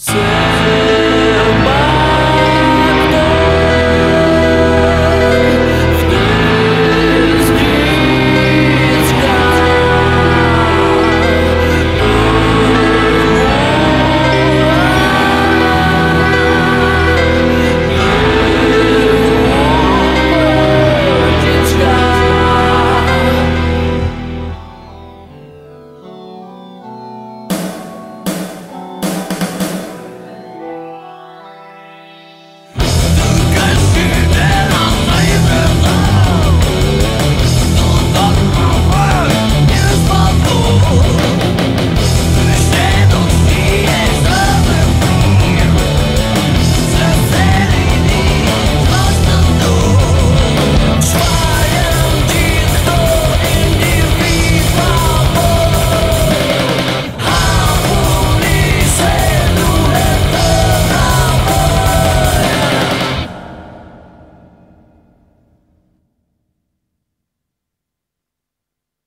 Say